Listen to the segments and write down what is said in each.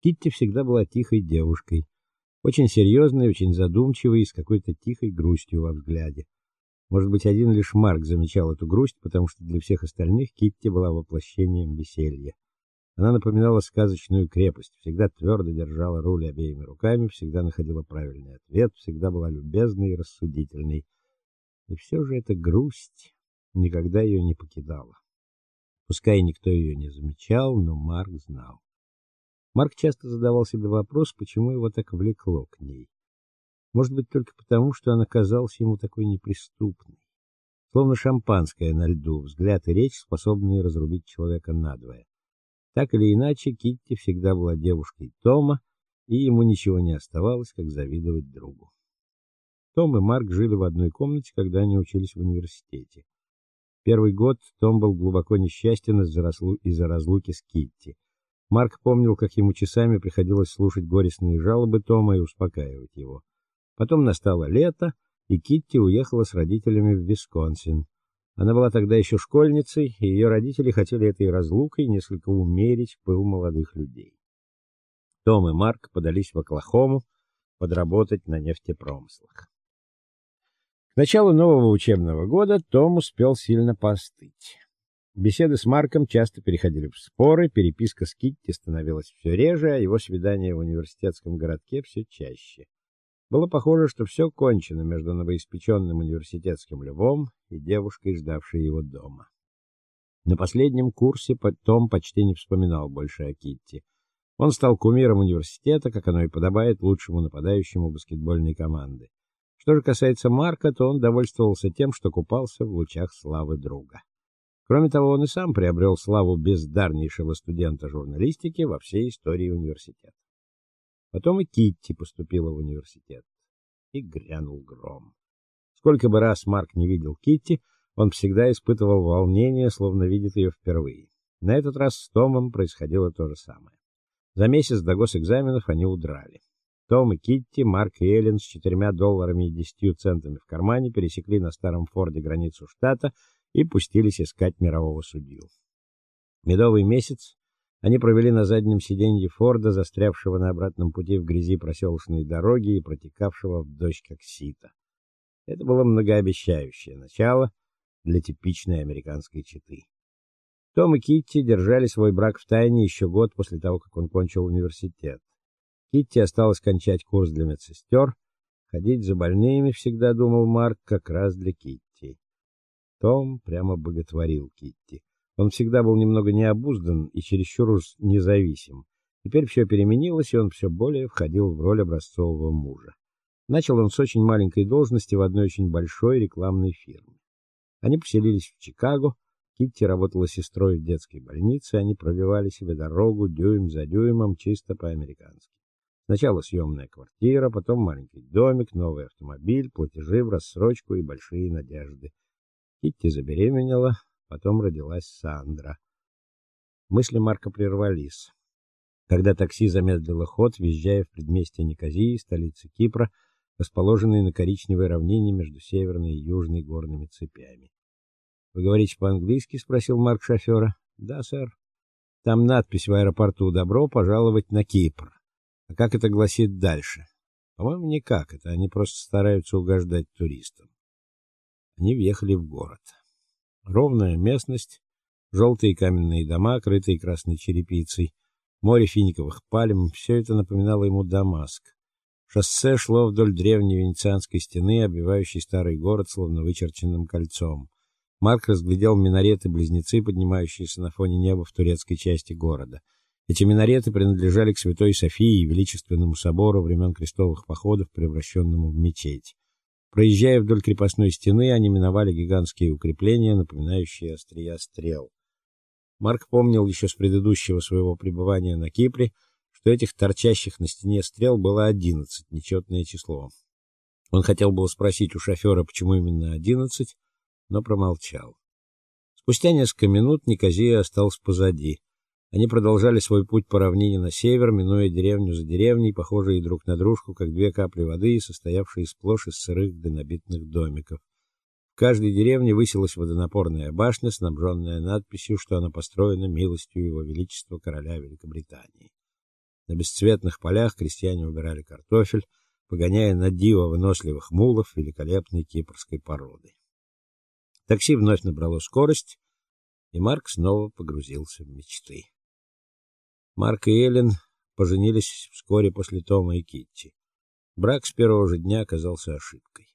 Китти всегда была тихой девушкой, очень серьезной, очень задумчивой и с какой-то тихой грустью во взгляде. Может быть, один лишь Марк замечал эту грусть, потому что для всех остальных Китти была воплощением веселья. Она напоминала сказочную крепость, всегда твердо держала руль обеими руками, всегда находила правильный ответ, всегда была любезной и рассудительной. И все же эта грусть никогда ее не покидала. Пускай никто ее не замечал, но Марк знал. Марк часто задавал себе вопрос, почему его так влекло к ней. Может быть, только потому, что она казалась ему такой неприступной. Словно шампанское на льду, взгляд и речь, способные разрубить человека надвое. Так или иначе, Китти всегда была девушкой Тома, и ему ничего не оставалось, как завидовать другу. Том и Марк жили в одной комнате, когда они учились в университете. Первый год Том был глубоко несчастен из-за разлуки с Китти. Марк помнил, как ему часами приходилось слушать горестные жалобы Тома и успокаивать его. Потом настало лето, и Китти уехала с родителями в Висконсин. Она была тогда еще школьницей, и ее родители хотели этой разлукой несколько умерить пыл молодых людей. Том и Марк подались в Оклахому подработать на нефтепромыслах. К началу нового учебного года Том успел сильно поостыть. Беседы с Марком часто переходили в споры, переписка с Китти становилась все реже, а его свидания в университетском городке все чаще. Было похоже, что все кончено между новоиспеченным университетским львом и девушкой, ждавшей его дома. На последнем курсе Том почти не вспоминал больше о Китти. Он стал кумиром университета, как оно и подобает лучшему нападающему баскетбольной команды. Что же касается Марка, то он довольствовался тем, что купался в лучах славы друга. Кроме того, он и сам приобрел славу бездарнейшего студента журналистики во всей истории университета. Потом и Китти поступила в университет, и грянул гром. Сколько бы раз Марк не видел Китти, он всегда испытывал волнение, словно видит ее впервые. На этот раз с Томом происходило то же самое. За месяц до госэкзаменов они удрали. Том и Китти, Марк и Эллен с четырьмя долларами и десятью центами в кармане пересекли на старом Форде границу штата и пустились искать мирового судью. Медовый месяц они провели на заднем сиденье Форда, застрявшего на обратном пути в грязи проселочной дороги и протекавшего в дождь как сито. Это было многообещающее начало для типичной американской четы. Том и Китти держали свой брак в тайне еще год после того, как он кончил университет. Китти осталось кончать курс для медсестер. Ходить за больными, всегда думал Марк, как раз для Китти. Том прямо боготворил Китти. Он всегда был немного необуздан и чересчур уж независим. Теперь все переменилось, и он все более входил в роль образцового мужа. Начал он с очень маленькой должности в одной очень большой рекламной фирме. Они поселились в Чикаго. Китти работала сестрой в детской больнице, они пробивали себе дорогу дюйм за дюймом чисто по-американски. Сначала съемная квартира, потом маленький домик, новый автомобиль, платежи в рассрочку и большие надежды. Китти забеременела, потом родилась Сандра. Мысли Марка прервались. Когда такси замедлило ход, въезжая в предместье Никозии, столицы Кипра, расположенной на коричневой равнине между северной и южной горными цепями. Вы говорите по-английски, спросил Марк шофера. Да, сэр. Там надпись в аэропорту: "Добро пожаловать на Кипр". А как это гласит дальше? По-моему, никак. Это они просто стараются угождать туристам. Они въехали в город. Ровная местность, желтые каменные дома, крытые красной черепицей, море финиковых пальм все это напоминало ему Дамаск. Шоссе шло вдоль древней венецианской стены, обвивающей старый город словно вычерченным кольцом. Марк разглядел минареты-близнецы, поднимающиеся на фоне неба в турецкой части города. Эти минареты принадлежали к Святой Софии, величественному собору времен крестовых походов, превращенному в мечеть. Проезжая вдоль крепостной стены, они миновали гигантские укрепления, напоминающие острия стрел. Марк помнил еще с предыдущего своего пребывания на Кипре, что этих торчащих на стене стрел было одиннадцать, нечетное число. Он хотел было спросить у шофера, почему именно одиннадцать, но промолчал. Спустя несколько минут Никозия осталась позади. Они продолжали свой путь по равнине на север, минуя деревню за деревней, похожие друг на дружку, как две капли воды, состоявшие сплошь из сырых глинобитных домиков. В каждой деревне высилась водонапорная башня, снабженная надписью, что она построена милостью его величества короля Великобритании. На бесцветных полях крестьяне убирали картофель, погоняя на диво выносливых мулов великолепной кипрской породы. Такси вновь набрало скорость, и Марк снова погрузился в мечты. Марк и Эллен поженились вскоре после Тома и Китти. Брак с первого же дня оказался ошибкой.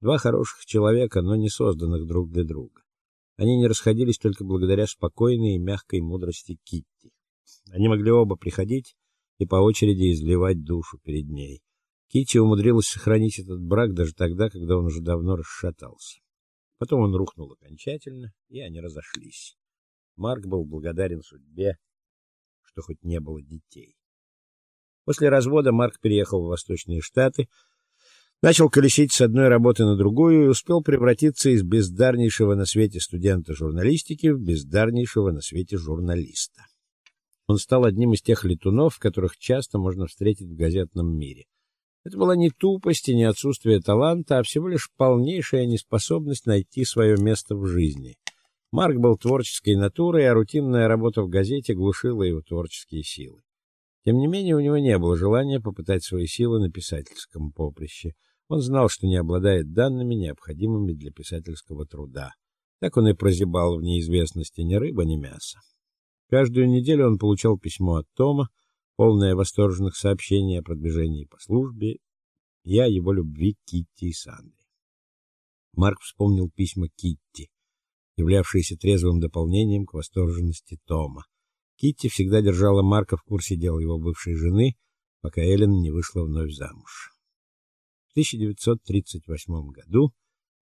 Два хороших человека, но не созданных друг для друга. Они не расходились только благодаря спокойной и мягкой мудрости Китти. Они могли оба приходить и по очереди изливать душу перед ней. Китти умудрилась сохранить этот брак даже тогда, когда он уже давно расшатался. Потом он рухнул окончательно, и они разошлись. Марк был благодарен судьбе, что хоть не было детей. После развода Марк переехал в Восточные Штаты, начал колесить с одной работы на другую и успел превратиться из бездарнейшего на свете студента журналистики в бездарнейшего на свете журналиста. Он стал одним из тех летунов, которых часто можно встретить в газетном мире. Это была не тупость и не отсутствие таланта, а всего лишь полнейшая неспособность найти свое место в жизни. Марк был творческой натурой, а рутинная работа в газете глушила его творческие силы. Тем не менее, у него не было желания попытать свои силы на писательском поприще. Он знал, что не обладает данными, необходимыми для писательского труда. Так он и прозябал в неизвестности ни рыба, ни мясо. Каждую неделю он получал письмо от Тома, полное восторженных сообщений о продвижении по службе и о его любви к Китти и Сандре. Марк вспомнил письма Китти, являвшиеся трезвым дополнением к восторженности Тома. Китти всегда держала Марка в курсе дел его бывшей жены, пока Эллен не вышла вновь замуж. В 1938 году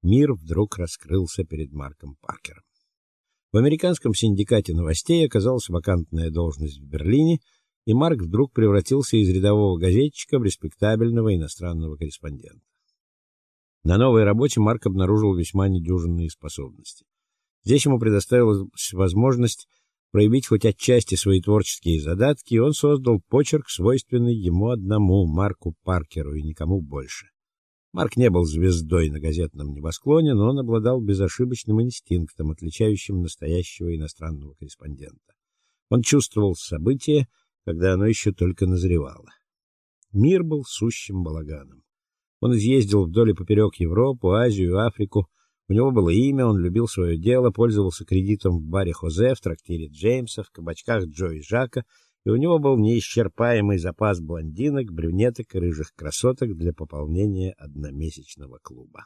мир вдруг раскрылся перед Марком Паркером. В американском синдикате новостей оказалась вакантная должность в Берлине – и Марк вдруг превратился из рядового газетчика в респектабельного иностранного корреспондента. На новой работе Марк обнаружил весьма недюжинные способности. Здесь ему предоставилась возможность проявить хоть отчасти свои творческие задатки, и он создал почерк, свойственный ему одному, Марку Паркеру, и никому больше. Марк не был звездой на газетном небосклоне, но он обладал безошибочным инстинктом, отличающим настоящего иностранного корреспондента. Он чувствовал события, когда оно еще только назревало. Мир был сущим балаганом. Он изъездил вдоль и поперек Европу, Азию, Африку. У него было имя, он любил свое дело, пользовался кредитом в баре Хозе, в трактире Джеймса, в кабачках Джо и Жака, и у него был неисчерпаемый запас блондинок, брюнеток и рыжих красоток для пополнения одномесячного клуба.